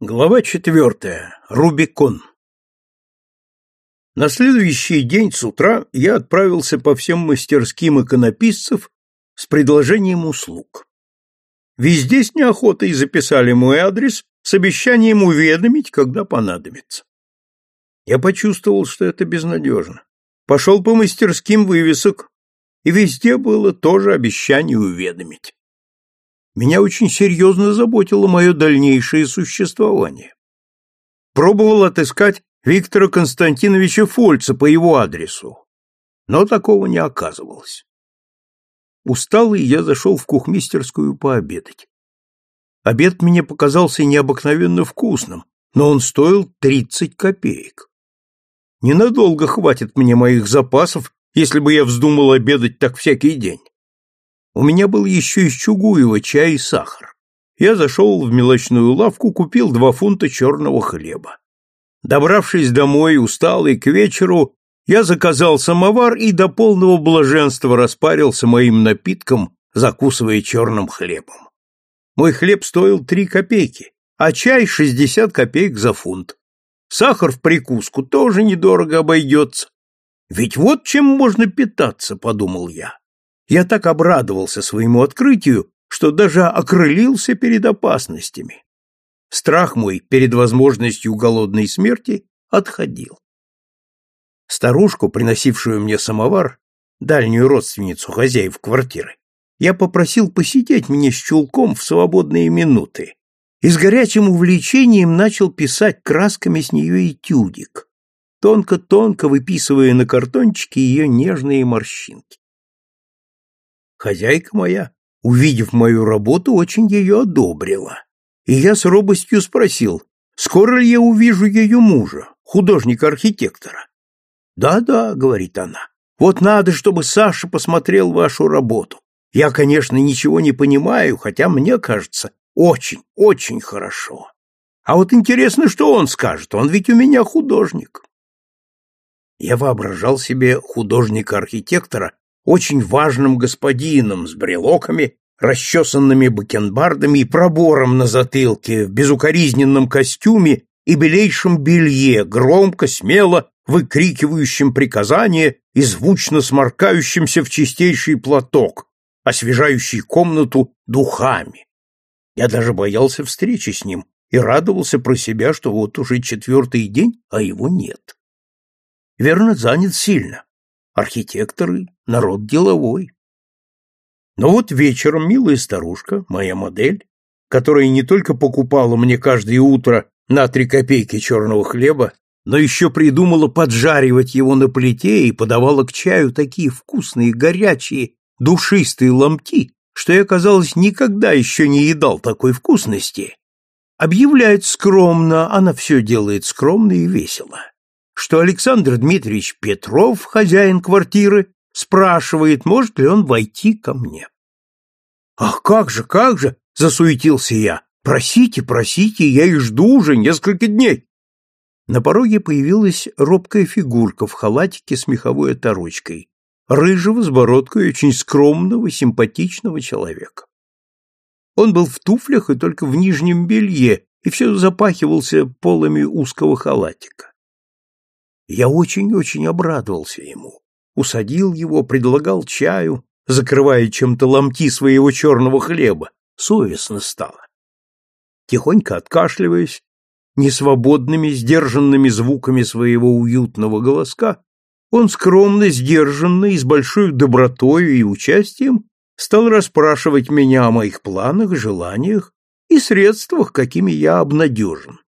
Глава четвертая. Рубикон. На следующий день с утра я отправился по всем мастерским иконописцев с предложением услуг. Везде с неохотой записали мой адрес с обещанием уведомить, когда понадобится. Я почувствовал, что это безнадежно. Пошел по мастерским вывесок, и везде было тоже обещание уведомить меня очень серьезно заботило мое дальнейшее существование. Пробовал отыскать Виктора Константиновича Фольца по его адресу, но такого не оказывалось. Усталый я зашел в кухмистерскую пообедать. Обед мне показался необыкновенно вкусным, но он стоил тридцать копеек. Ненадолго хватит мне моих запасов, если бы я вздумал обедать так всякий день. У меня был еще из Чугуева чай и сахар. Я зашел в мелочную лавку, купил два фунта черного хлеба. Добравшись домой, усталый, к вечеру, я заказал самовар и до полного блаженства распарился моим напитком, закусывая черным хлебом. Мой хлеб стоил три копейки, а чай шестьдесят копеек за фунт. Сахар в прикуску тоже недорого обойдется. Ведь вот чем можно питаться, подумал я. Я так обрадовался своему открытию, что даже окрылился перед опасностями. Страх мой перед возможностью голодной смерти отходил. Старушку, приносившую мне самовар, дальнюю родственницу хозяев квартиры, я попросил посидеть мне с чулком в свободные минуты и с горячим увлечением начал писать красками с нее этюдик, тонко-тонко выписывая на картончике ее нежные морщинки. Хозяйка моя, увидев мою работу, очень ее одобрила. И я с робостью спросил, скоро ли я увижу ее мужа, художника-архитектора. «Да-да», — говорит она, — «вот надо, чтобы Саша посмотрел вашу работу. Я, конечно, ничего не понимаю, хотя мне кажется, очень, очень хорошо. А вот интересно, что он скажет, он ведь у меня художник». Я воображал себе художника-архитектора очень важным господином с брелоками, расчесанными бакенбардами и пробором на затылке, в безукоризненном костюме и белейшем белье, громко, смело выкрикивающим приказания и звучно сморкающимся в чистейший платок, освежающий комнату духами. Я даже боялся встречи с ним и радовался про себя, что вот уже четвертый день, а его нет. Верно, занят сильно архитекторы, народ деловой. Но вот вечером милая старушка, моя модель, которая не только покупала мне каждое утро на три копейки черного хлеба, но еще придумала поджаривать его на плите и подавала к чаю такие вкусные, горячие, душистые ломти, что я, казалось, никогда еще не едал такой вкусности, объявляет скромно, она все делает скромно и весело что Александр Дмитриевич Петров, хозяин квартиры, спрашивает, может ли он войти ко мне. «Ах, как же, как же!» — засуетился я. «Просите, просите, я и жду уже несколько дней!» На пороге появилась робкая фигурка в халатике с меховой оторочкой, рыжего с бородкой очень скромного, симпатичного человека. Он был в туфлях и только в нижнем белье, и все запахивался полами узкого халатика. Я очень-очень обрадовался ему. Усадил его, предлагал чаю, закрывая чем-то ломти своего черного хлеба. Совестно стало. Тихонько откашливаясь, несвободными, сдержанными звуками своего уютного голоска, он скромно, сдержанно и с большой добротой и участием стал расспрашивать меня о моих планах, желаниях и средствах, какими я обнадежен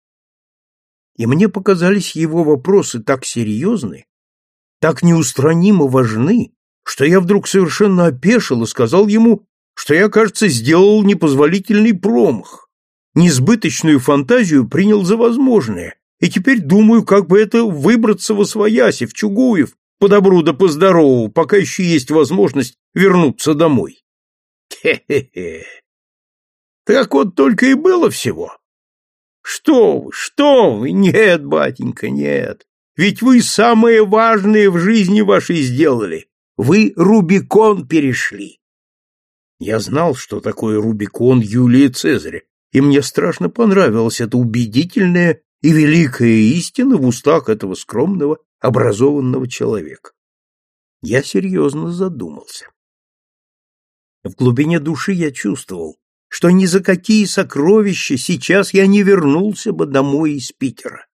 и мне показались его вопросы так серьезны, так неустранимо важны, что я вдруг совершенно опешил и сказал ему, что я, кажется, сделал непозволительный промах, несбыточную фантазию принял за возможное, и теперь думаю, как бы это выбраться во свояси, в Чугуев, по добру да по здорову, пока еще есть возможность вернуться домой. Хе-хе-хе. Так вот только и было всего. Что вы, что вы? Нет, батенька, нет. Ведь вы самое важное в жизни вашей сделали. Вы Рубикон перешли. Я знал, что такое Рубикон Юлия Цезаря, и мне страшно понравилась эта убедительная и великая истина в устах этого скромного, образованного человека. Я серьезно задумался. В глубине души я чувствовал, что ни за какие сокровища сейчас я не вернулся бы домой из Питера.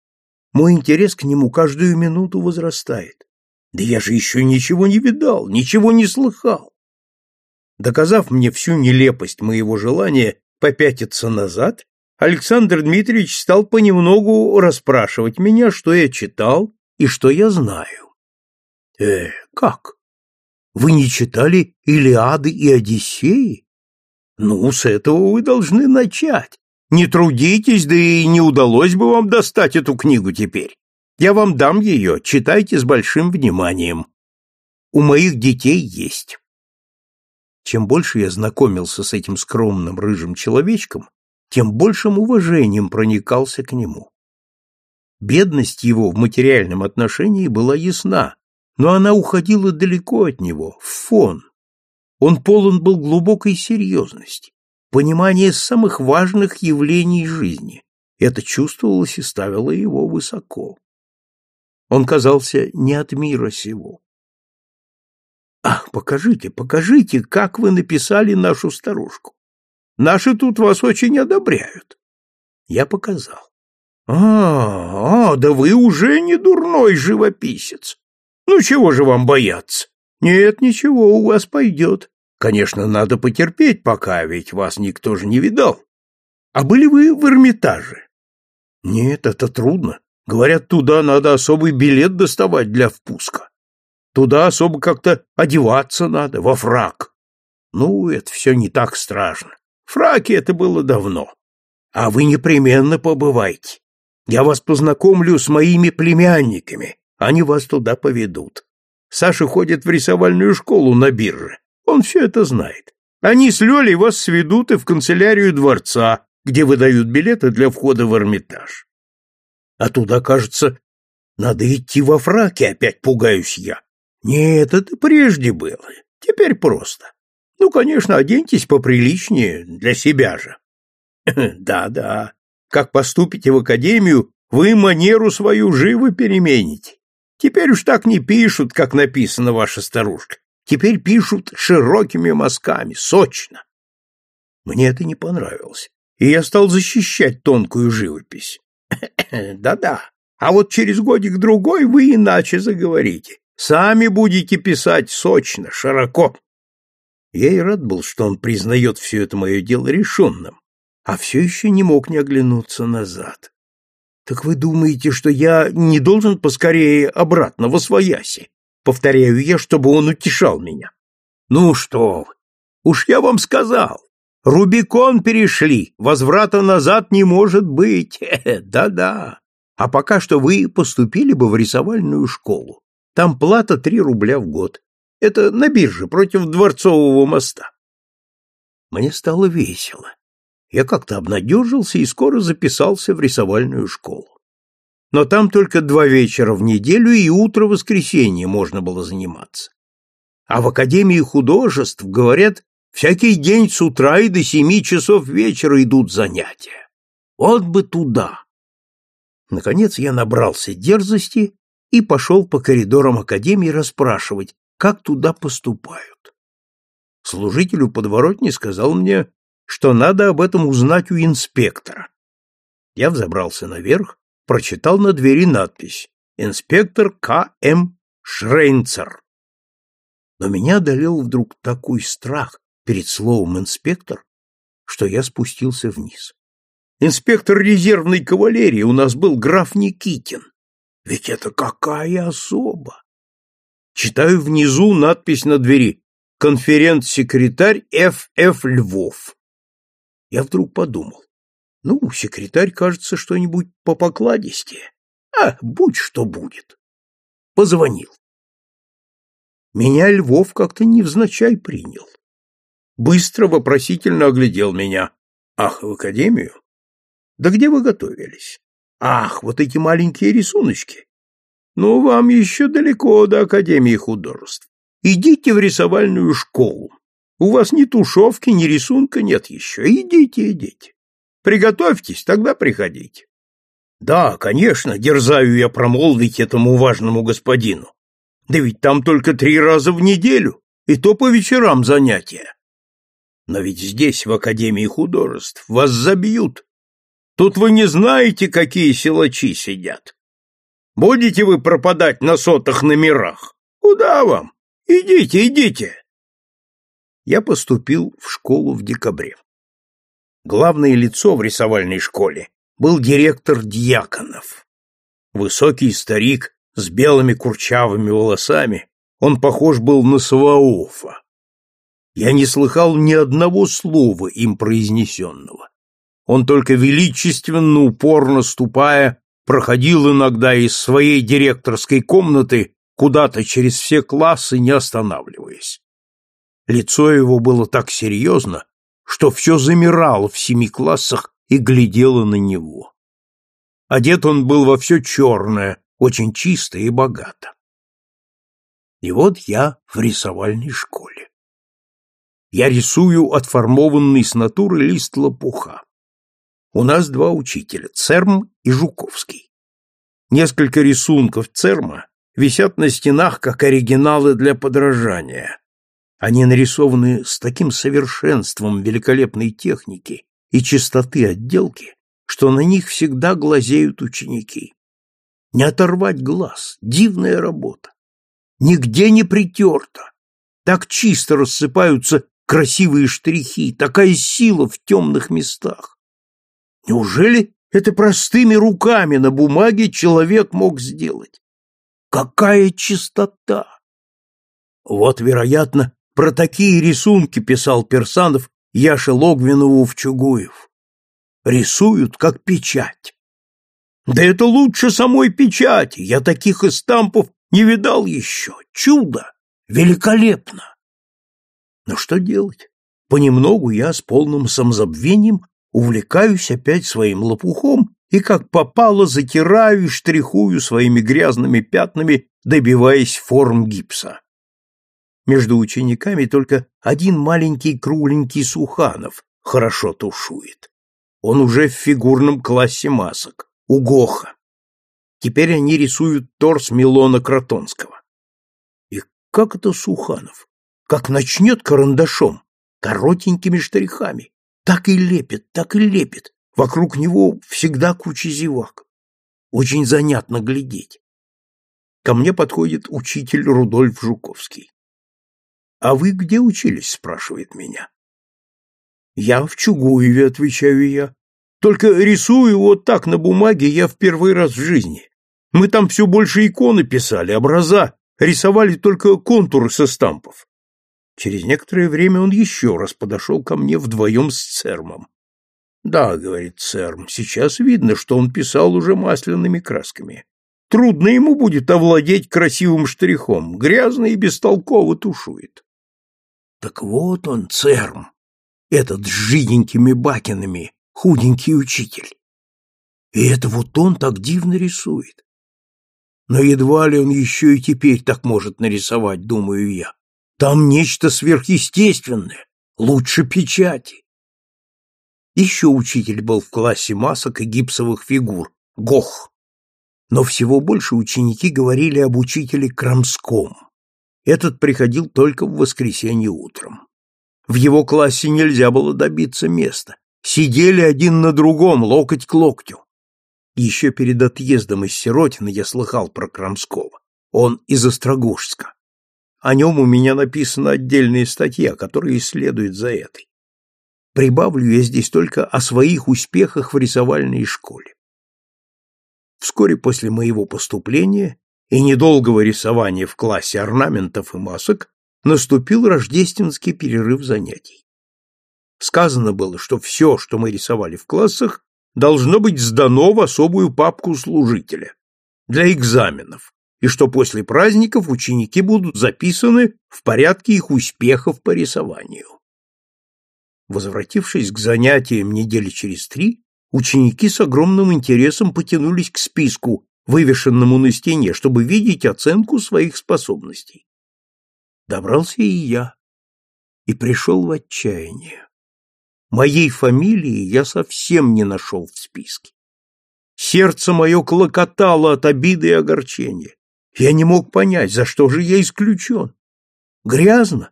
Мой интерес к нему каждую минуту возрастает. Да я же еще ничего не видал, ничего не слыхал. Доказав мне всю нелепость моего желания попятиться назад, Александр Дмитриевич стал понемногу расспрашивать меня, что я читал и что я знаю. Э, как? Вы не читали Илиады и Одиссеи? Ну, с этого вы должны начать. Не трудитесь, да и не удалось бы вам достать эту книгу теперь. Я вам дам ее, читайте с большим вниманием. У моих детей есть. Чем больше я знакомился с этим скромным рыжим человечком, тем большим уважением проникался к нему. Бедность его в материальном отношении была ясна, но она уходила далеко от него, в фон. Он полон был глубокой серьезности, понимания самых важных явлений жизни. Это чувствовалось и ставило его высоко. Он казался не от мира сего. Ах, покажите, покажите, как вы написали нашу старушку. Наши тут вас очень одобряют. Я показал. А, а, да вы уже не дурной живописец. Ну чего же вам бояться? Нет, ничего, у вас пойдет. Конечно, надо потерпеть пока, ведь вас никто же не видал. А были вы в Эрмитаже? Нет, это трудно. Говорят, туда надо особый билет доставать для впуска. Туда особо как-то одеваться надо, во фрак. Ну, это все не так страшно. Фраки это было давно. А вы непременно побывайте. Я вас познакомлю с моими племянниками. Они вас туда поведут. Саша ходит в рисовальную школу на бирже. Он все это знает. Они с Лёлей вас сведут и в канцелярию дворца, где выдают билеты для входа в Эрмитаж. А туда, кажется, надо идти во фраке, опять пугаюсь я. Нет, это прежде было. Теперь просто. Ну, конечно, оденьтесь поприличнее, для себя же. Да-да. Как поступите в академию, вы манеру свою живо перемените. Теперь уж так не пишут, как написана ваша старушка. Теперь пишут широкими мазками, сочно. Мне это не понравилось, и я стал защищать тонкую живопись. Да-да, а вот через годик-другой вы иначе заговорите. Сами будете писать сочно, широко. Я и рад был, что он признает все это мое дело решенным, а все еще не мог не оглянуться назад. Так вы думаете, что я не должен поскорее обратно во свояси? Повторяю я, чтобы он утешал меня. Ну что вы, уж я вам сказал, Рубикон перешли, возврата назад не может быть. Да-да. А пока что вы поступили бы в рисовальную школу. Там плата три рубля в год. Это на бирже против Дворцового моста. Мне стало весело. Я как-то обнадежился и скоро записался в рисовальную школу. Но там только два вечера в неделю и утро воскресенья можно было заниматься. А в Академии художеств, говорят, Всякий день с утра и до семи часов вечера идут занятия. Вот бы туда. Наконец я набрался дерзости и пошел по коридорам академии расспрашивать, как туда поступают. Служитель у подворотни сказал мне, что надо об этом узнать у инспектора. Я взобрался наверх, прочитал на двери надпись «Инспектор К.М. Шрейнцер». Но меня одолел вдруг такой страх, перед словом «инспектор», что я спустился вниз. Инспектор резервной кавалерии у нас был граф Никитин. Ведь это какая особа! Читаю внизу надпись на двери «Конференц-секретарь Ф.Ф. Львов». Я вдруг подумал, ну, секретарь, кажется, что-нибудь по покладистее. А, будь что будет. Позвонил. Меня Львов как-то невзначай принял быстро вопросительно оглядел меня. Ах, в академию? Да где вы готовились? Ах, вот эти маленькие рисуночки. Ну, вам еще далеко до Академии художеств. Идите в рисовальную школу. У вас ни тушевки, ни рисунка нет еще. Идите, идите. Приготовьтесь, тогда приходите. Да, конечно, дерзаю я промолвить этому важному господину. Да ведь там только три раза в неделю, и то по вечерам занятия. Но ведь здесь, в Академии художеств, вас забьют. Тут вы не знаете, какие силачи сидят. Будете вы пропадать на сотых номерах? Куда вам? Идите, идите. Я поступил в школу в декабре. Главное лицо в рисовальной школе был директор Дьяконов. Высокий старик с белыми курчавыми волосами, он похож был на Саваофа. Я не слыхал ни одного слова им произнесенного. Он только величественно, упорно ступая, проходил иногда из своей директорской комнаты куда-то через все классы, не останавливаясь. Лицо его было так серьезно, что все замирало в семи классах и глядело на него. Одет он был во все черное, очень чисто и богато. И вот я в рисовальной школе. Я рисую отформованный с натуры лист лопуха. У нас два учителя, Церм и Жуковский. Несколько рисунков Церма висят на стенах как оригиналы для подражания. Они нарисованы с таким совершенством великолепной техники и чистоты отделки, что на них всегда глазеют ученики. Не оторвать глаз, дивная работа. Нигде не притерто. Так чисто рассыпаются красивые штрихи, такая сила в темных местах. Неужели это простыми руками на бумаге человек мог сделать? Какая чистота! Вот, вероятно, про такие рисунки писал Персанов Яше Логвинову в Чугуев. Рисуют, как печать. Да это лучше самой печати, я таких эстампов не видал еще. Чудо! Великолепно! Но что делать? Понемногу я с полным самозабвением увлекаюсь опять своим лопухом и как попало затираю и штрихую своими грязными пятнами, добиваясь форм гипса. Между учениками только один маленький кругленький Суханов хорошо тушует. Он уже в фигурном классе масок, у Гоха. Теперь они рисуют торс Милона Кротонского. И как это Суханов? как начнет карандашом, коротенькими штрихами, так и лепит, так и лепит. Вокруг него всегда куча зевак. Очень занятно глядеть. Ко мне подходит учитель Рудольф Жуковский. «А вы где учились?» — спрашивает меня. «Я в Чугуеве», — отвечаю я. «Только рисую вот так на бумаге я в первый раз в жизни. Мы там все больше иконы писали, образа, рисовали только контуры со стампов. Через некоторое время он еще раз подошел ко мне вдвоем с Цермом. «Да», — говорит Церм, — «сейчас видно, что он писал уже масляными красками. Трудно ему будет овладеть красивым штрихом, грязно и бестолково тушует». Так вот он, Церм, этот с жиденькими бакинами, худенький учитель. И это вот он так дивно рисует. Но едва ли он еще и теперь так может нарисовать, думаю я. Там нечто сверхъестественное, лучше печати. Еще учитель был в классе масок и гипсовых фигур, Гох. Но всего больше ученики говорили об учителе Крамском. Этот приходил только в воскресенье утром. В его классе нельзя было добиться места. Сидели один на другом, локоть к локтю. Еще перед отъездом из Сиротина я слыхал про Крамского. Он из Острогожска. О нем у меня написана отдельная статья, которая исследует за этой. Прибавлю я здесь только о своих успехах в рисовальной школе. Вскоре после моего поступления и недолгого рисования в классе орнаментов и масок наступил рождественский перерыв занятий. Сказано было, что все, что мы рисовали в классах, должно быть сдано в особую папку служителя для экзаменов, и что после праздников ученики будут записаны в порядке их успехов по рисованию. Возвратившись к занятиям недели через три, ученики с огромным интересом потянулись к списку, вывешенному на стене, чтобы видеть оценку своих способностей. Добрался и я, и пришел в отчаяние. Моей фамилии я совсем не нашел в списке. Сердце мое клокотало от обиды и огорчения. Я не мог понять, за что же я исключен. Грязно?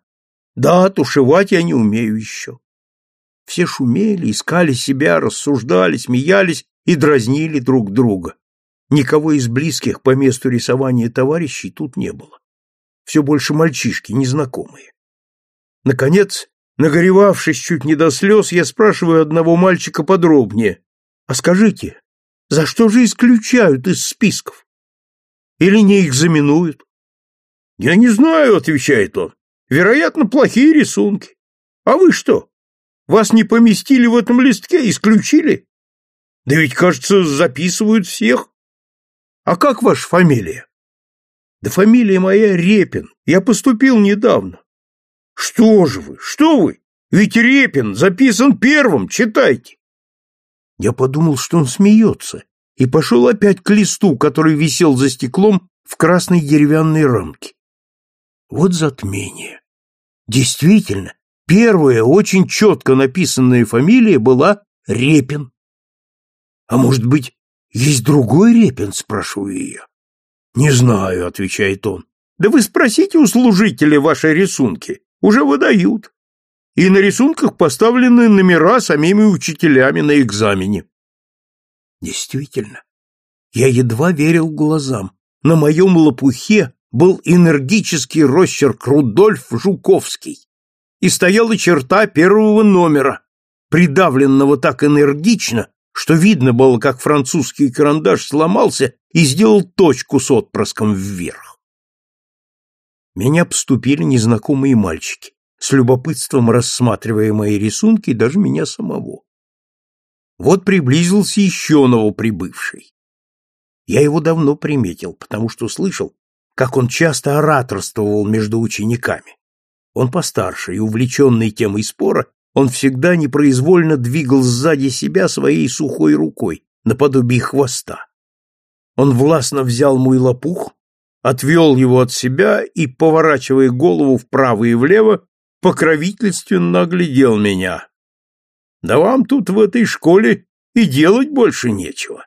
Да, тушевать я не умею еще. Все шумели, искали себя, рассуждали, смеялись и дразнили друг друга. Никого из близких по месту рисования товарищей тут не было. Все больше мальчишки, незнакомые. Наконец, нагоревавшись чуть не до слез, я спрашиваю одного мальчика подробнее. «А скажите, за что же исключают из списков? Или не экзаменуют?» «Я не знаю», — отвечает он. «Вероятно, плохие рисунки. А вы что? Вас не поместили в этом листке, исключили? Да ведь, кажется, записывают всех. А как ваша фамилия?» «Да фамилия моя Репин. Я поступил недавно. Что же вы, что вы? Ведь Репин записан первым, читайте. Я подумал, что он смеется, и пошел опять к листу, который висел за стеклом в красной деревянной рамке. Вот затмение. Действительно, первая, очень четко написанная фамилия была Репин. А может быть, есть другой Репин, спрашиваю я. Не знаю, отвечает он. Да вы спросите у служителя ваши рисунки уже выдают. И на рисунках поставлены номера самими учителями на экзамене. Действительно, я едва верил глазам. На моем лопухе был энергический росчерк Рудольф Жуковский. И стояла черта первого номера, придавленного так энергично, что видно было, как французский карандаш сломался и сделал точку с отпрыском вверх меня обступили незнакомые мальчики, с любопытством рассматривая мои рисунки и даже меня самого. Вот приблизился еще новоприбывший. Я его давно приметил, потому что слышал, как он часто ораторствовал между учениками. Он постарше и увлеченный темой спора, он всегда непроизвольно двигал сзади себя своей сухой рукой, наподобие хвоста. Он властно взял мой лопух отвел его от себя и, поворачивая голову вправо и влево, покровительственно оглядел меня. Да вам тут в этой школе и делать больше нечего.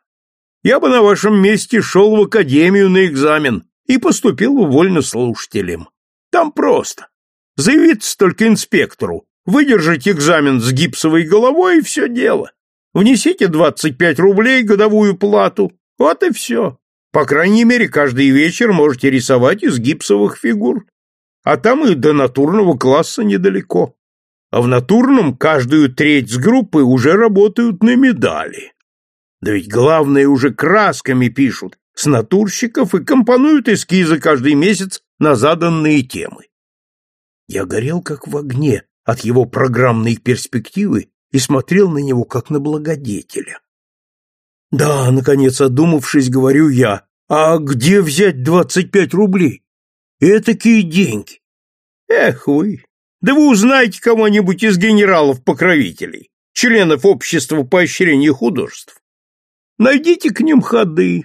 Я бы на вашем месте шел в академию на экзамен и поступил вольнослушателем. Там просто. Заявиться только инспектору, выдержать экзамен с гипсовой головой и все дело. Внесите 25 рублей годовую плату, вот и все. По крайней мере, каждый вечер можете рисовать из гипсовых фигур. А там и до натурного класса недалеко. А в натурном каждую треть с группы уже работают на медали. Да ведь главное уже красками пишут с натурщиков и компонуют эскизы каждый месяц на заданные темы. Я горел как в огне от его программной перспективы и смотрел на него как на благодетеля. Да, наконец, одумавшись, говорю я, а где взять двадцать пять рублей? Этакие деньги. Эх вы, да вы узнаете кого-нибудь из генералов-покровителей, членов общества поощрения художеств. Найдите к ним ходы.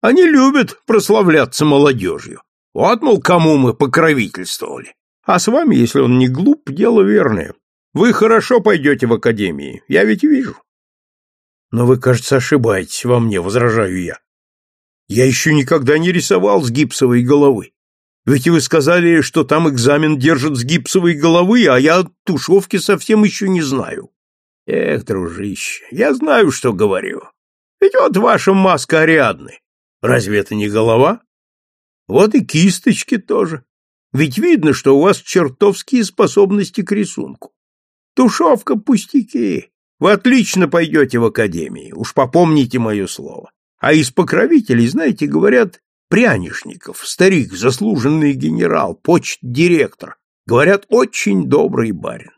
Они любят прославляться молодежью. Вот, мол, кому мы покровительствовали. А с вами, если он не глуп, дело верное. Вы хорошо пойдете в академии, я ведь вижу. Но вы, кажется, ошибаетесь во мне, возражаю я. Я еще никогда не рисовал с гипсовой головы. Ведь вы сказали, что там экзамен держат с гипсовой головы, а я тушевки совсем еще не знаю. Эх, дружище, я знаю, что говорю. Ведь вот ваша маска Ариадны. Разве это не голова? Вот и кисточки тоже. Ведь видно, что у вас чертовские способности к рисунку. Тушевка пустяки. Вы отлично пойдете в академии, уж попомните мое слово. А из покровителей, знаете, говорят, Прянишников, старик, заслуженный генерал, почт-директор, говорят, очень добрый барин.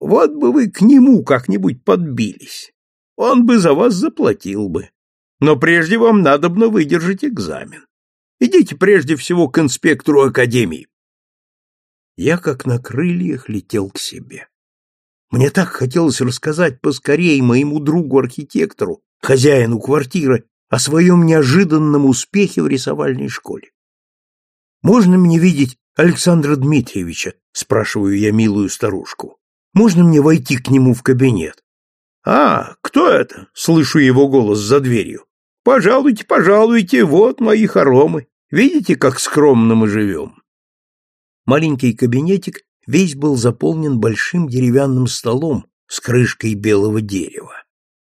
Вот бы вы к нему как-нибудь подбились. Он бы за вас заплатил бы. Но прежде вам надобно выдержать экзамен. Идите прежде всего к инспектору академии. Я, как на крыльях, летел к себе. Мне так хотелось рассказать поскорей моему другу-архитектору, хозяину квартиры, о своем неожиданном успехе в рисовальной школе. «Можно мне видеть Александра Дмитриевича?» — спрашиваю я милую старушку. Можно мне войти к нему в кабинет? А, кто это? Слышу его голос за дверью. Пожалуйте, пожалуйте, вот мои хоромы. Видите, как скромно мы живем? Маленький кабинетик весь был заполнен большим деревянным столом с крышкой белого дерева.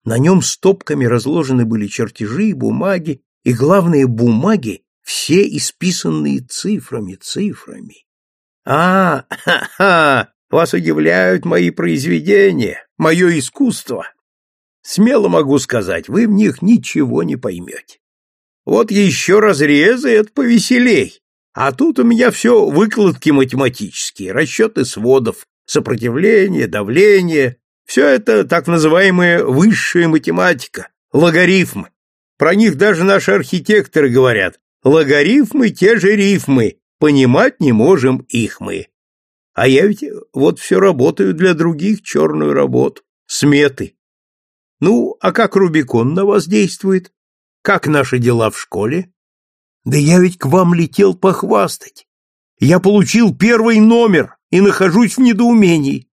На нем стопками разложены были чертежи, бумаги, и, главные бумаги, все исписанные цифрами, цифрами. А, ха-ха, вас удивляют мои произведения, мое искусство. Смело могу сказать, вы в них ничего не поймете. Вот еще разрезы — это повеселей. А тут у меня все выкладки математические, расчеты сводов, сопротивление, давление. Все это так называемая высшая математика, логарифмы. Про них даже наши архитекторы говорят, логарифмы те же рифмы, понимать не можем их мы. А я ведь вот все работаю для других черную работу, сметы. Ну, а как Рубикон на вас действует? Как наши дела в школе? Да я ведь к вам летел похвастать. Я получил первый номер и нахожусь в недоумении.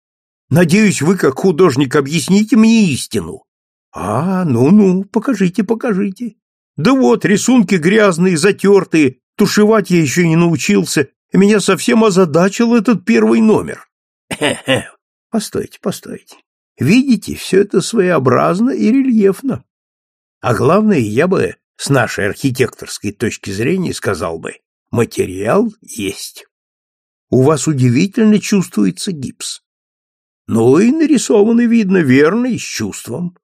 Надеюсь, вы, как художник, объясните мне истину. А, ну-ну, покажите, покажите. Да вот, рисунки грязные, затертые, тушевать я еще не научился, и меня совсем озадачил этот первый номер. Хе-хе. Постойте, постойте. Видите, все это своеобразно и рельефно. А главное, я бы с нашей архитекторской точки зрения сказал бы, материал есть. У вас удивительно чувствуется гипс. Ну и нарисовано видно верно и с чувством.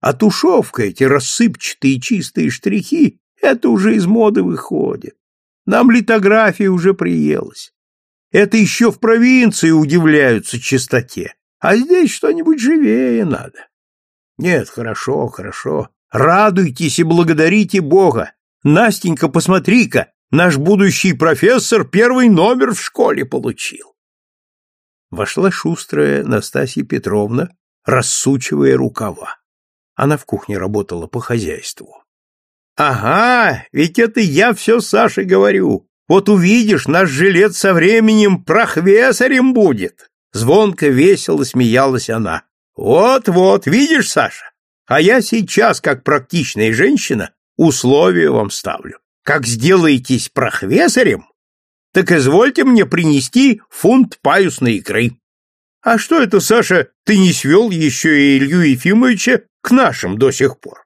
А тушевка, эти рассыпчатые чистые штрихи, это уже из моды выходит. Нам литография уже приелась. Это еще в провинции удивляются чистоте, а здесь что-нибудь живее надо. Нет, хорошо, хорошо. Радуйтесь и благодарите Бога. Настенька, посмотри-ка, наш будущий профессор первый номер в школе получил. Вошла шустрая Настасья Петровна, рассучивая рукава. Она в кухне работала по хозяйству. Ага, ведь это я все Саше говорю. Вот увидишь, наш жилец со временем прохвесарем будет. Звонко, весело смеялась она. Вот-вот, видишь, Саша? А я сейчас, как практичная женщина, условия вам ставлю. Как сделаетесь прохвесарем, так извольте мне принести фунт паюсной икры. А что это, Саша, ты не свел еще и Илью Ефимовича к нашим до сих пор?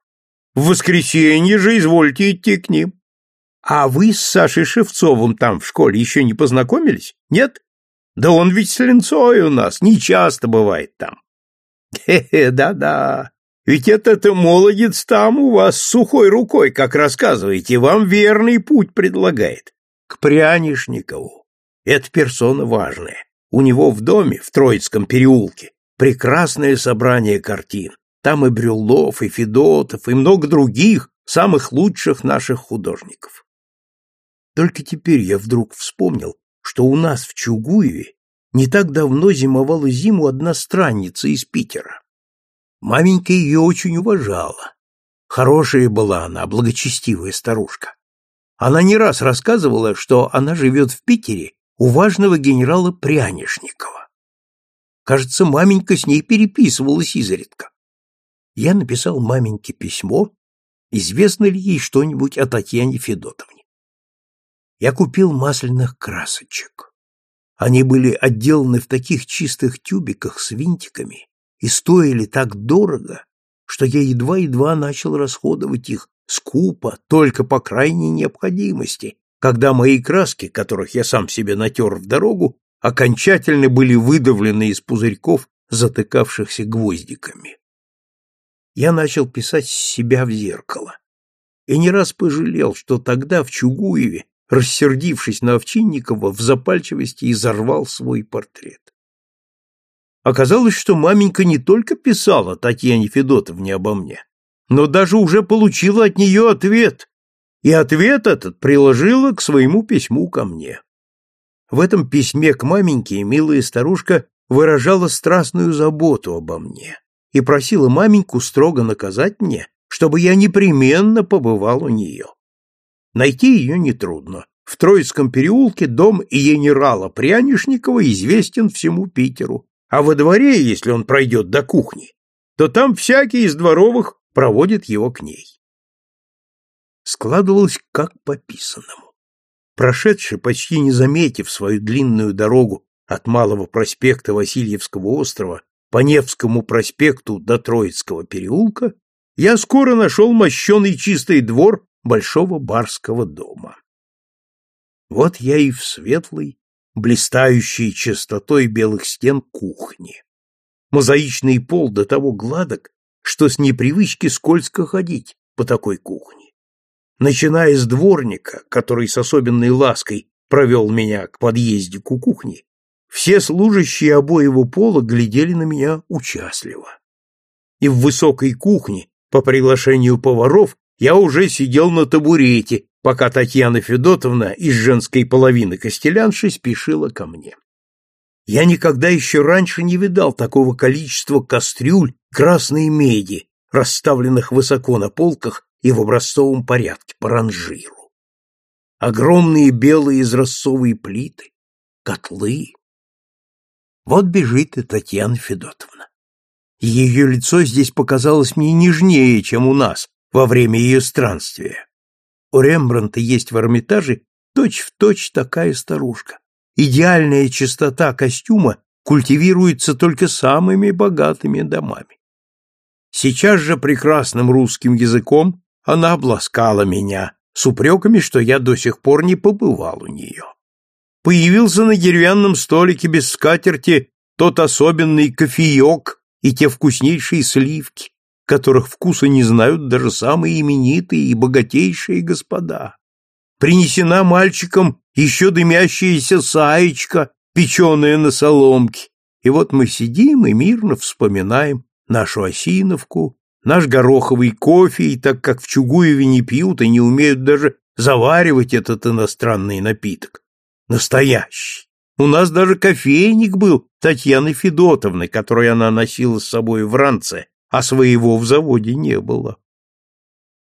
В воскресенье же извольте идти к ним. А вы с Сашей Шевцовым там в школе еще не познакомились? Нет? Да он ведь с линцой у нас, не часто бывает там. Хе-хе, да-да. Ведь этот молодец там у вас сухой рукой, как рассказываете, вам верный путь предлагает. К Прянишникову. Это персона важная. У него в доме, в Троицком переулке, прекрасное собрание картин. Там и Брюллов, и Федотов, и много других, самых лучших наших художников. Только теперь я вдруг вспомнил, что у нас в Чугуеве не так давно зимовала зиму одна странница из Питера. Маменька ее очень уважала. Хорошая была она, благочестивая старушка. Она не раз рассказывала, что она живет в Питере у важного генерала Прянишникова. Кажется, маменька с ней переписывалась изредка я написал маменьке письмо, известно ли ей что-нибудь о Татьяне Федотовне. Я купил масляных красочек. Они были отделаны в таких чистых тюбиках с винтиками и стоили так дорого, что я едва-едва начал расходовать их скупо, только по крайней необходимости, когда мои краски, которых я сам себе натер в дорогу, окончательно были выдавлены из пузырьков, затыкавшихся гвоздиками я начал писать себя в зеркало. И не раз пожалел, что тогда в Чугуеве, рассердившись на Овчинникова, в запальчивости изорвал свой портрет. Оказалось, что маменька не только писала Татьяне Федотовне обо мне, но даже уже получила от нее ответ, и ответ этот приложила к своему письму ко мне. В этом письме к маменьке милая старушка выражала страстную заботу обо мне и просила маменьку строго наказать мне, чтобы я непременно побывал у нее. Найти ее нетрудно. В Троицком переулке дом генерала Прянишникова известен всему Питеру. а во дворе, если он пройдет до кухни, то там всякий из дворовых проводит его к ней. Складывалось как по писанному. Прошедший, почти не заметив свою длинную дорогу от Малого проспекта Васильевского острова по Невскому проспекту до Троицкого переулка, я скоро нашел мощеный чистый двор большого барского дома. Вот я и в светлой, блистающей чистотой белых стен кухни. Мозаичный пол до того гладок, что с непривычки скользко ходить по такой кухне. Начиная с дворника, который с особенной лаской провел меня к подъезде у кухни, все служащие обоего пола глядели на меня участливо. И в высокой кухне, по приглашению поваров, я уже сидел на табурете, пока Татьяна Федотовна из женской половины костелянши спешила ко мне. Я никогда еще раньше не видал такого количества кастрюль красной меди, расставленных высоко на полках и в образцовом порядке по ранжиру. Огромные белые изразцовые плиты, котлы. Вот бежит и Татьяна Федотовна. Ее лицо здесь показалось мне нежнее, чем у нас, во время ее странствия. У Рембрандта есть в Эрмитаже точь-в-точь такая старушка. Идеальная чистота костюма культивируется только самыми богатыми домами. Сейчас же прекрасным русским языком она обласкала меня с упреками, что я до сих пор не побывал у нее. Появился на деревянном столике без скатерти тот особенный кофеек и те вкуснейшие сливки, которых вкуса не знают даже самые именитые и богатейшие господа. Принесена мальчиком еще дымящаяся саечка, печеная на соломке, и вот мы сидим и мирно вспоминаем нашу осиновку, наш гороховый кофе, и так как в Чугуеве не пьют и не умеют даже заваривать этот иностранный напиток. Настоящий. У нас даже кофейник был Татьяны Федотовны, который она носила с собой в ранце, а своего в заводе не было.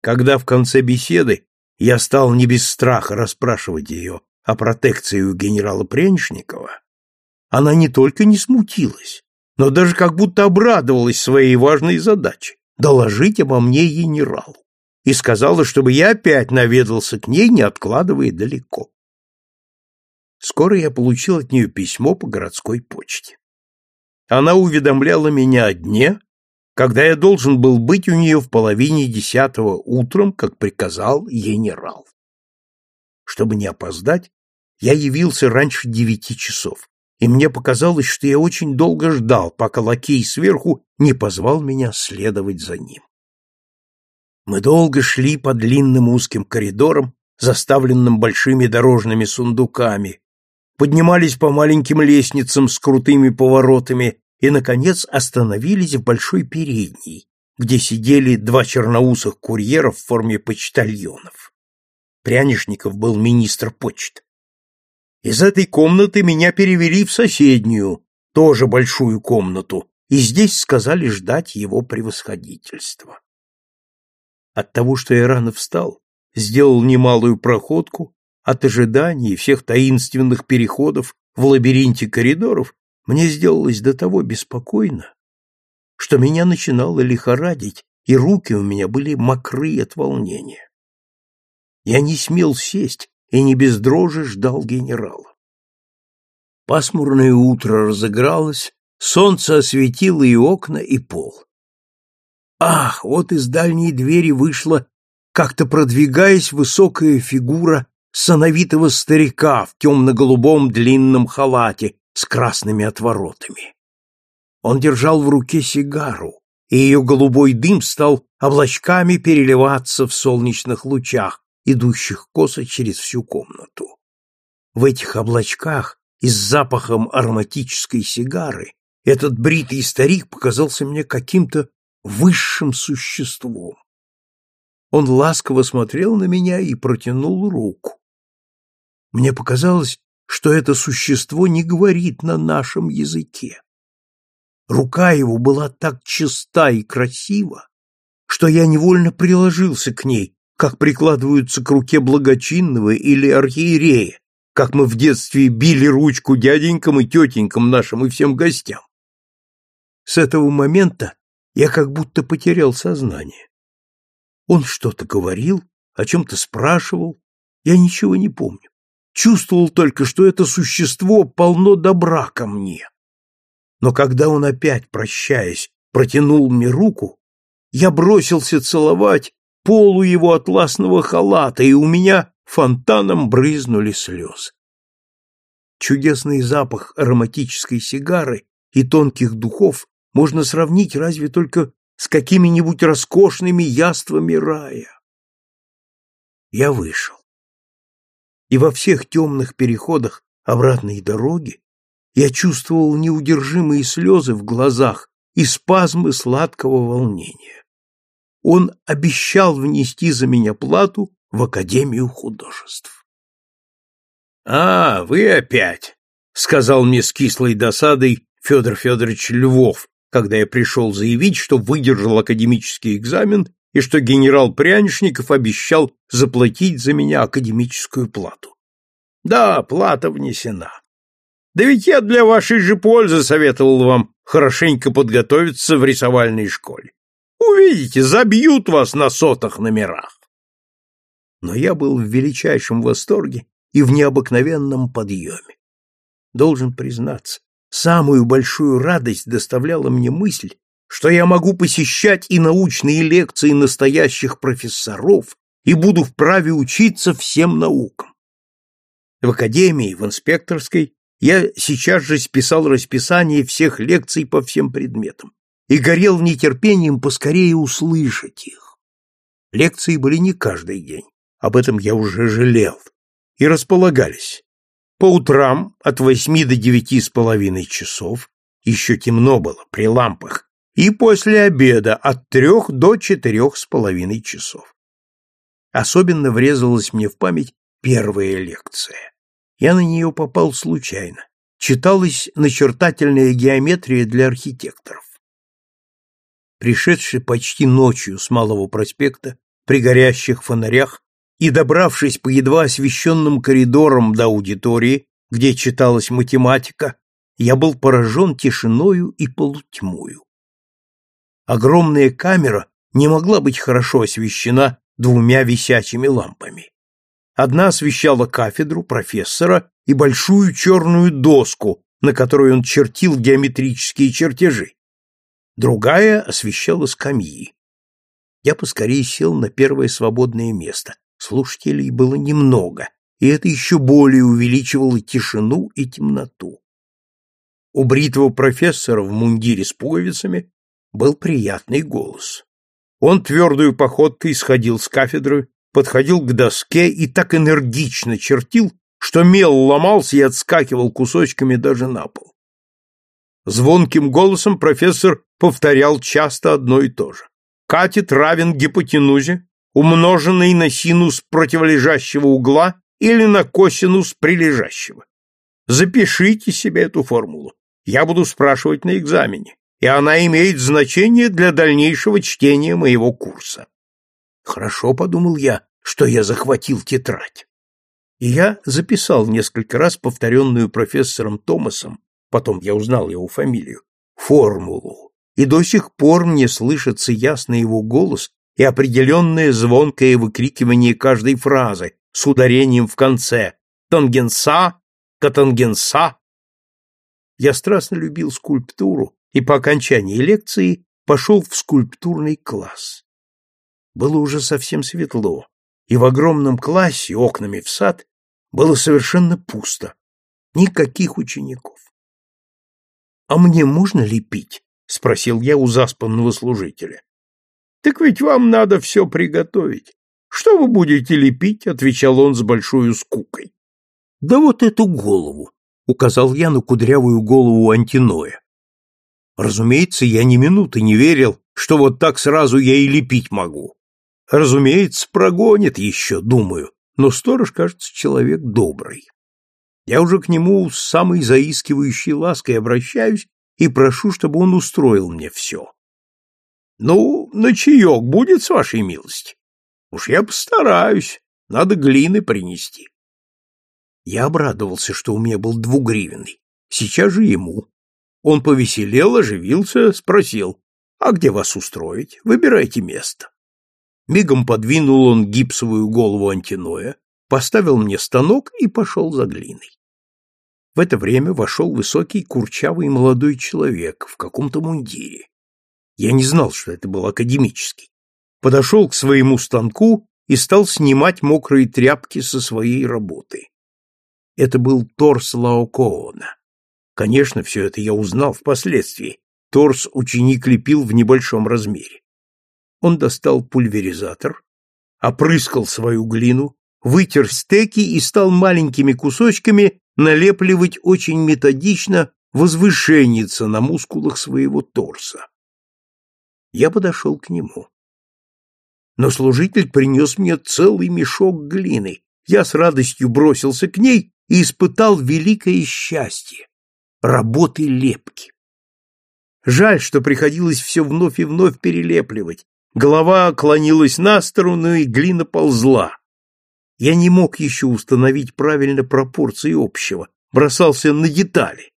Когда в конце беседы я стал не без страха расспрашивать ее о протекции у генерала Прянишникова, она не только не смутилась, но даже как будто обрадовалась своей важной задаче — доложить обо мне генералу, и сказала, чтобы я опять наведался к ней, не откладывая далеко. Скоро я получил от нее письмо по городской почте. Она уведомляла меня о дне, когда я должен был быть у нее в половине десятого утром, как приказал генерал. Чтобы не опоздать, я явился раньше девяти часов, и мне показалось, что я очень долго ждал, пока лакей сверху не позвал меня следовать за ним. Мы долго шли по длинным узким коридорам, заставленным большими дорожными сундуками, поднимались по маленьким лестницам с крутыми поворотами и, наконец, остановились в большой передней, где сидели два черноусых курьера в форме почтальонов. Прянишников был министр почт. Из этой комнаты меня перевели в соседнюю, тоже большую комнату, и здесь сказали ждать его превосходительства. От того, что я рано встал, сделал немалую проходку, от ожиданий всех таинственных переходов в лабиринте коридоров мне сделалось до того беспокойно, что меня начинало лихорадить, и руки у меня были мокрые от волнения. Я не смел сесть и не без дрожи ждал генерала. Пасмурное утро разыгралось, солнце осветило и окна, и пол. Ах, вот из дальней двери вышла, как-то продвигаясь, высокая фигура сановитого старика в темно-голубом длинном халате с красными отворотами. Он держал в руке сигару, и ее голубой дым стал облачками переливаться в солнечных лучах, идущих косо через всю комнату. В этих облачках и с запахом ароматической сигары этот бритый старик показался мне каким-то высшим существом. Он ласково смотрел на меня и протянул руку. Мне показалось, что это существо не говорит на нашем языке. Рука его была так чиста и красива, что я невольно приложился к ней, как прикладываются к руке благочинного или архиерея, как мы в детстве били ручку дяденькам и тетенькам нашим и всем гостям. С этого момента я как будто потерял сознание. Он что-то говорил, о чем-то спрашивал, я ничего не помню. Чувствовал только, что это существо полно добра ко мне. Но когда он опять, прощаясь, протянул мне руку, я бросился целовать полу его атласного халата, и у меня фонтаном брызнули слезы. Чудесный запах ароматической сигары и тонких духов можно сравнить разве только с какими-нибудь роскошными яствами рая. Я вышел. И во всех темных переходах обратной дороги я чувствовал неудержимые слезы в глазах и спазмы сладкого волнения. Он обещал внести за меня плату в Академию художеств. — А, вы опять, — сказал мне с кислой досадой Федор Федорович Львов, когда я пришел заявить, что выдержал академический экзамен и что генерал Прянишников обещал заплатить за меня академическую плату. Да, плата внесена. Да ведь я для вашей же пользы советовал вам хорошенько подготовиться в рисовальной школе. Увидите, забьют вас на сотых номерах. Но я был в величайшем восторге и в необыкновенном подъеме. Должен признаться, Самую большую радость доставляла мне мысль, что я могу посещать и научные лекции настоящих профессоров и буду вправе учиться всем наукам. В академии, в инспекторской, я сейчас же списал расписание всех лекций по всем предметам и горел нетерпением поскорее услышать их. Лекции были не каждый день, об этом я уже жалел, и располагались по утрам от восьми до девяти с половиной часов, еще темно было при лампах, и после обеда от трех до четырех с половиной часов. Особенно врезалась мне в память первая лекция. Я на нее попал случайно. Читалась начертательная геометрия для архитекторов. Пришедший почти ночью с Малого проспекта при горящих фонарях и, добравшись по едва освещенным коридорам до аудитории, где читалась математика, я был поражен тишиною и полутьмою. Огромная камера не могла быть хорошо освещена двумя висячими лампами. Одна освещала кафедру профессора и большую черную доску, на которой он чертил геометрические чертежи. Другая освещала скамьи. Я поскорее сел на первое свободное место, Слушателей было немного, и это еще более увеличивало тишину и темноту. У бритого профессора в мундире с пуговицами был приятный голос. Он твердую походкой сходил с кафедры, подходил к доске и так энергично чертил, что мел ломался и отскакивал кусочками даже на пол. Звонким голосом профессор повторял часто одно и то же. Катет равен гипотенузе, умноженный на синус противолежащего угла или на косинус прилежащего. Запишите себе эту формулу. Я буду спрашивать на экзамене, и она имеет значение для дальнейшего чтения моего курса. Хорошо, подумал я, что я захватил тетрадь. И я записал несколько раз повторенную профессором Томасом, потом я узнал его фамилию, формулу. И до сих пор мне слышится ясно его голос и определенное звонкое выкрикивание каждой фразы с ударением в конце «Тангенса», «Катангенса». Я страстно любил скульптуру и по окончании лекции пошел в скульптурный класс. Было уже совсем светло, и в огромном классе, окнами в сад, было совершенно пусто. Никаких учеников. «А мне можно лепить?» — спросил я у заспанного служителя. Так ведь вам надо все приготовить. Что вы будете лепить? отвечал он с большой скукой. Да вот эту голову, указал я на кудрявую голову антиноя. Разумеется, я ни минуты не верил, что вот так сразу я и лепить могу. Разумеется, прогонит еще, думаю, но сторож, кажется, человек добрый. Я уже к нему с самой заискивающей лаской обращаюсь и прошу, чтобы он устроил мне все. Ну, на чаек будет, с вашей милости? Уж я постараюсь, надо глины принести. Я обрадовался, что у меня был двугривенный. Сейчас же ему. Он повеселел, оживился, спросил, «А где вас устроить? Выбирайте место». Мигом подвинул он гипсовую голову антиноя, поставил мне станок и пошел за глиной. В это время вошел высокий курчавый молодой человек в каком-то мундире. Я не знал, что это был академический. Подошел к своему станку и стал снимать мокрые тряпки со своей работы. Это был торс Лаокоона. Конечно, все это я узнал впоследствии. Торс ученик лепил в небольшом размере. Он достал пульверизатор, опрыскал свою глину, вытер стеки и стал маленькими кусочками налепливать очень методично возвышенница на мускулах своего торса. Я подошел к нему. Но служитель принес мне целый мешок глины. Я с радостью бросился к ней и испытал великое счастье — работы лепки. Жаль, что приходилось все вновь и вновь перелепливать. Голова клонилась на сторону, и глина ползла. Я не мог еще установить правильно пропорции общего, бросался на детали.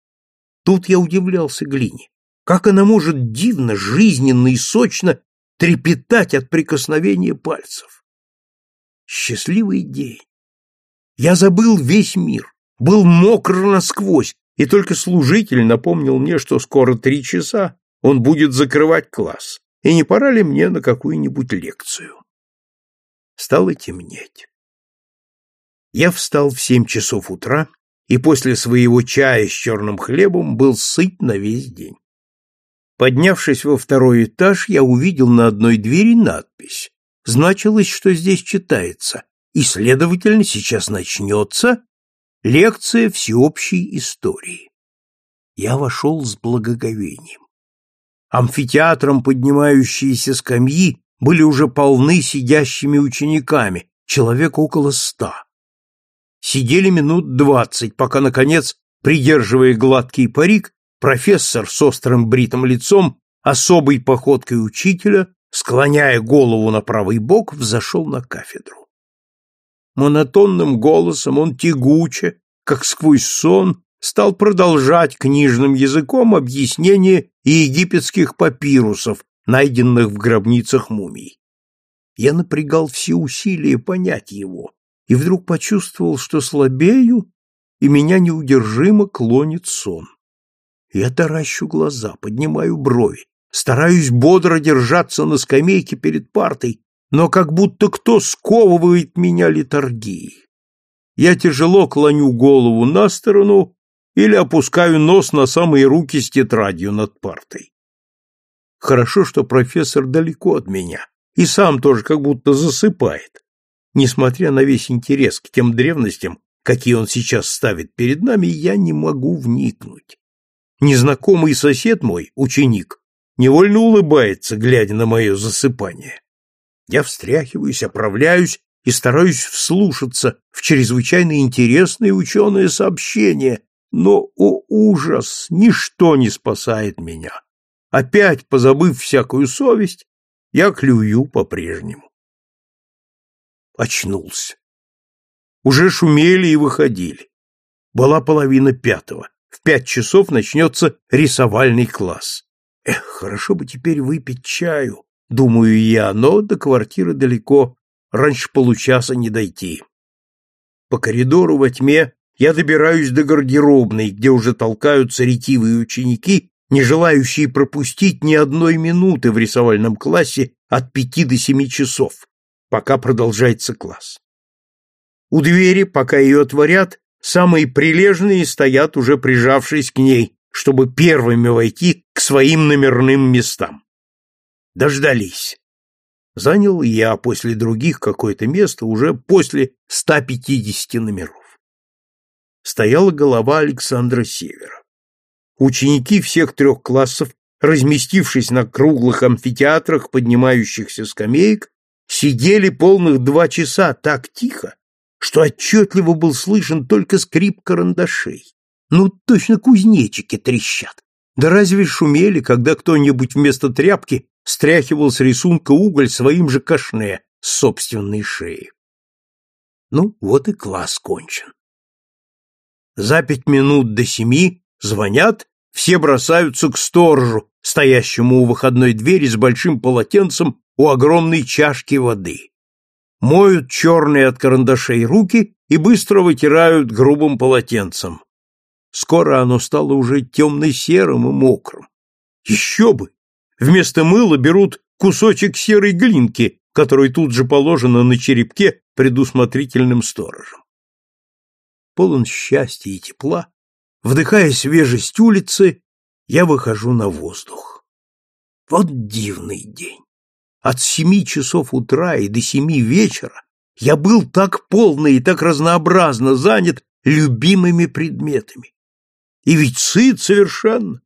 Тут я удивлялся глине. Как она может дивно, жизненно и сочно трепетать от прикосновения пальцев? Счастливый день. Я забыл весь мир, был мокр насквозь, и только служитель напомнил мне, что скоро три часа он будет закрывать класс, и не пора ли мне на какую-нибудь лекцию. Стало темнеть. Я встал в семь часов утра и после своего чая с черным хлебом был сыт на весь день. Поднявшись во второй этаж, я увидел на одной двери надпись. Значилось, что здесь читается, и, следовательно, сейчас начнется лекция всеобщей истории. Я вошел с благоговением. Амфитеатром поднимающиеся скамьи были уже полны сидящими учениками, человек около ста сидели минут двадцать, пока, наконец, придерживая гладкий парик, профессор с острым бритым лицом, особой походкой учителя, склоняя голову на правый бок, взошел на кафедру. Монотонным голосом он тягуче, как сквозь сон, стал продолжать книжным языком объяснение египетских папирусов, найденных в гробницах мумий. Я напрягал все усилия понять его, и вдруг почувствовал, что слабею, и меня неудержимо клонит сон. Я таращу глаза, поднимаю брови, стараюсь бодро держаться на скамейке перед партой, но как будто кто сковывает меня литургией. Я тяжело клоню голову на сторону или опускаю нос на самые руки с тетрадью над партой. Хорошо, что профессор далеко от меня, и сам тоже как будто засыпает. Несмотря на весь интерес к тем древностям, какие он сейчас ставит перед нами, я не могу вникнуть. Незнакомый сосед мой, ученик, невольно улыбается, глядя на мое засыпание. Я встряхиваюсь, оправляюсь и стараюсь вслушаться в чрезвычайно интересное ученое сообщение, но, о ужас, ничто не спасает меня. Опять, позабыв всякую совесть, я клюю по-прежнему очнулся. Уже шумели и выходили. Была половина пятого. В пять часов начнется рисовальный класс. Эх, хорошо бы теперь выпить чаю, думаю я, но до квартиры далеко, раньше получаса не дойти. По коридору во тьме я добираюсь до гардеробной, где уже толкаются ретивые ученики, не желающие пропустить ни одной минуты в рисовальном классе от пяти до семи часов пока продолжается класс. У двери, пока ее отворят, самые прилежные стоят, уже прижавшись к ней, чтобы первыми войти к своим номерным местам. Дождались. Занял я после других какое-то место уже после 150 номеров. Стояла голова Александра Севера. Ученики всех трех классов, разместившись на круглых амфитеатрах поднимающихся скамеек, сидели полных два часа так тихо, что отчетливо был слышен только скрип карандашей. Ну, точно кузнечики трещат. Да разве шумели, когда кто-нибудь вместо тряпки стряхивал с рисунка уголь своим же кашне с собственной шеи? Ну, вот и класс кончен. За пять минут до семи звонят, все бросаются к сторожу, стоящему у выходной двери с большим полотенцем у огромной чашки воды. Моют черные от карандашей руки и быстро вытирают грубым полотенцем. Скоро оно стало уже темно-серым и мокрым. Еще бы! Вместо мыла берут кусочек серой глинки, который тут же положено на черепке предусмотрительным сторожем. Полон счастья и тепла, вдыхая свежесть улицы, я выхожу на воздух. Вот дивный день. От семи часов утра и до семи вечера я был так полно и так разнообразно занят любимыми предметами. И ведь сыт совершенно.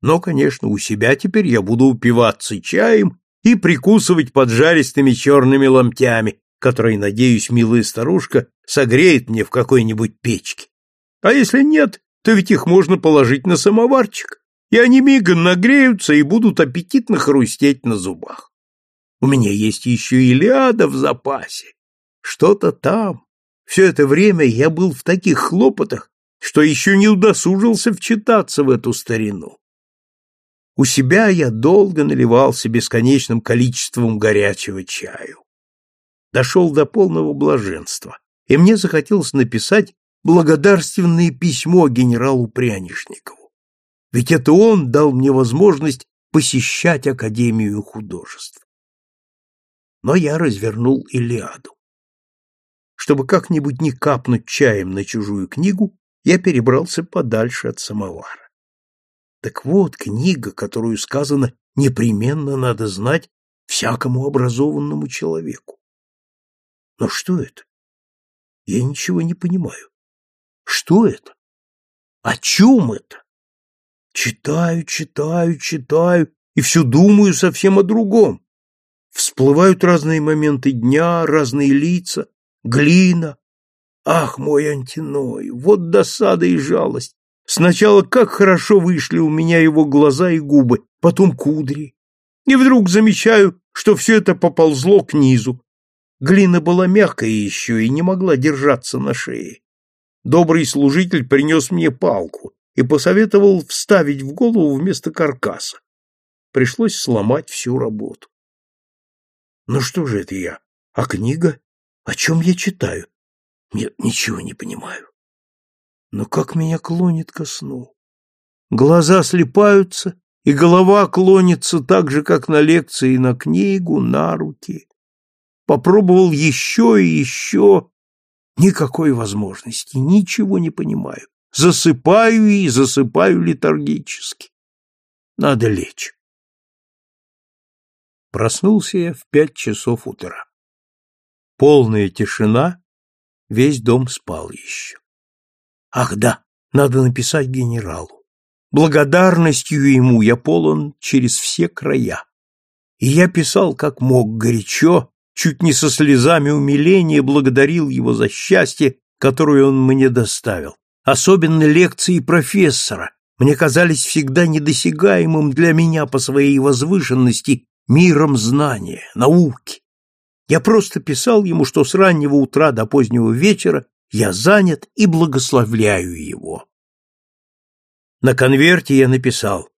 Но, конечно, у себя теперь я буду упиваться чаем и прикусывать поджаристыми черными ломтями, которые, надеюсь, милая старушка согреет мне в какой-нибудь печке. А если нет, то ведь их можно положить на самоварчик, и они мигом нагреются и будут аппетитно хрустеть на зубах. У меня есть еще Илиада в запасе. Что-то там. Все это время я был в таких хлопотах, что еще не удосужился вчитаться в эту старину. У себя я долго наливался бесконечным количеством горячего чаю. Дошел до полного блаженства, и мне захотелось написать благодарственное письмо генералу Прянишникову. Ведь это он дал мне возможность посещать Академию художеств. Но я развернул Илиаду. Чтобы как-нибудь не капнуть чаем на чужую книгу, я перебрался подальше от самовара. Так вот, книга, которую сказано непременно надо знать всякому образованному человеку. Но что это? Я ничего не понимаю. Что это? О чем это? Читаю, читаю, читаю, и все думаю совсем о другом. Всплывают разные моменты дня, разные лица, глина, Ах, мой антиной, вот досада и жалость. Сначала как хорошо вышли у меня его глаза и губы, потом кудри. И вдруг замечаю, что все это поползло к низу. Глина была мягкая еще и не могла держаться на шее. Добрый служитель принес мне палку и посоветовал вставить в голову вместо каркаса. Пришлось сломать всю работу. Ну что же это я? А книга? О чем я читаю? Нет, ничего не понимаю. Но как меня клонит ко сну? Глаза слепаются, и голова клонится так же, как на лекции, на книгу, на руки. Попробовал еще и еще. Никакой возможности, ничего не понимаю. Засыпаю и засыпаю летаргически. Надо лечь. Проснулся я в пять часов утра. Полная тишина Весь дом спал еще. Ах да, надо написать генералу. Благодарностью ему я полон через все края. И я писал как мог горячо, чуть не со слезами умиления благодарил его за счастье, которое он мне доставил. Особенно лекции профессора мне казались всегда недосягаемым для меня по своей возвышенности миром знания, науки. Я просто писал ему, что с раннего утра до позднего вечера я занят и благословляю его. На конверте я написал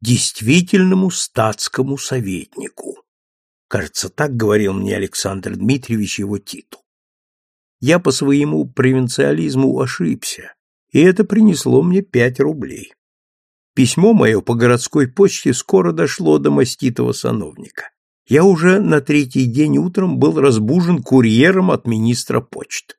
«Действительному статскому советнику». Кажется, так говорил мне Александр Дмитриевич его титул. Я по своему провинциализму ошибся, и это принесло мне пять рублей. Письмо мое по городской почте скоро дошло до маститого сановника я уже на третий день утром был разбужен курьером от министра почт.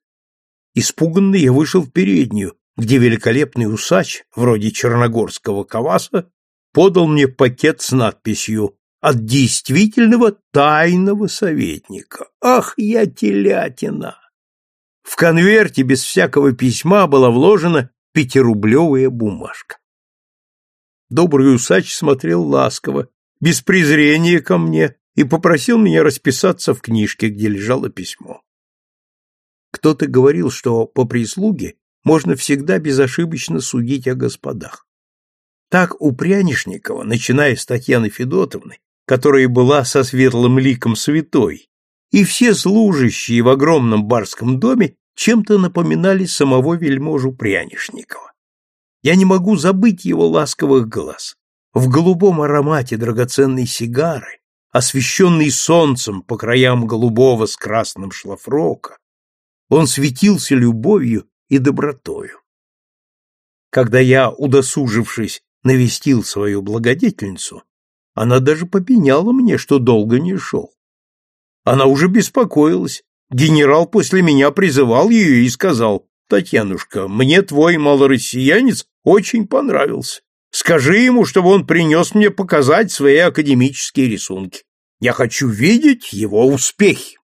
Испуганный я вышел в переднюю, где великолепный усач, вроде черногорского каваса, подал мне пакет с надписью «От действительного тайного советника». Ах, я телятина! В конверте без всякого письма была вложена пятирублевая бумажка. Добрый усач смотрел ласково, без презрения ко мне, и попросил меня расписаться в книжке, где лежало письмо. Кто-то говорил, что по прислуге можно всегда безошибочно судить о господах. Так у Прянишникова, начиная с Татьяны Федотовны, которая была со светлым ликом святой, и все служащие в огромном барском доме чем-то напоминали самого вельможу Прянишникова. Я не могу забыть его ласковых глаз. В голубом аромате драгоценной сигары, освещенный солнцем по краям голубого с красным шлафрока, он светился любовью и добротою. Когда я, удосужившись, навестил свою благодетельницу, она даже попеняла мне, что долго не шел. Она уже беспокоилась. Генерал после меня призывал ее и сказал, «Татьянушка, мне твой малороссиянец очень понравился. Скажи ему, чтобы он принес мне показать свои академические рисунки. Я хочу видеть его успехи».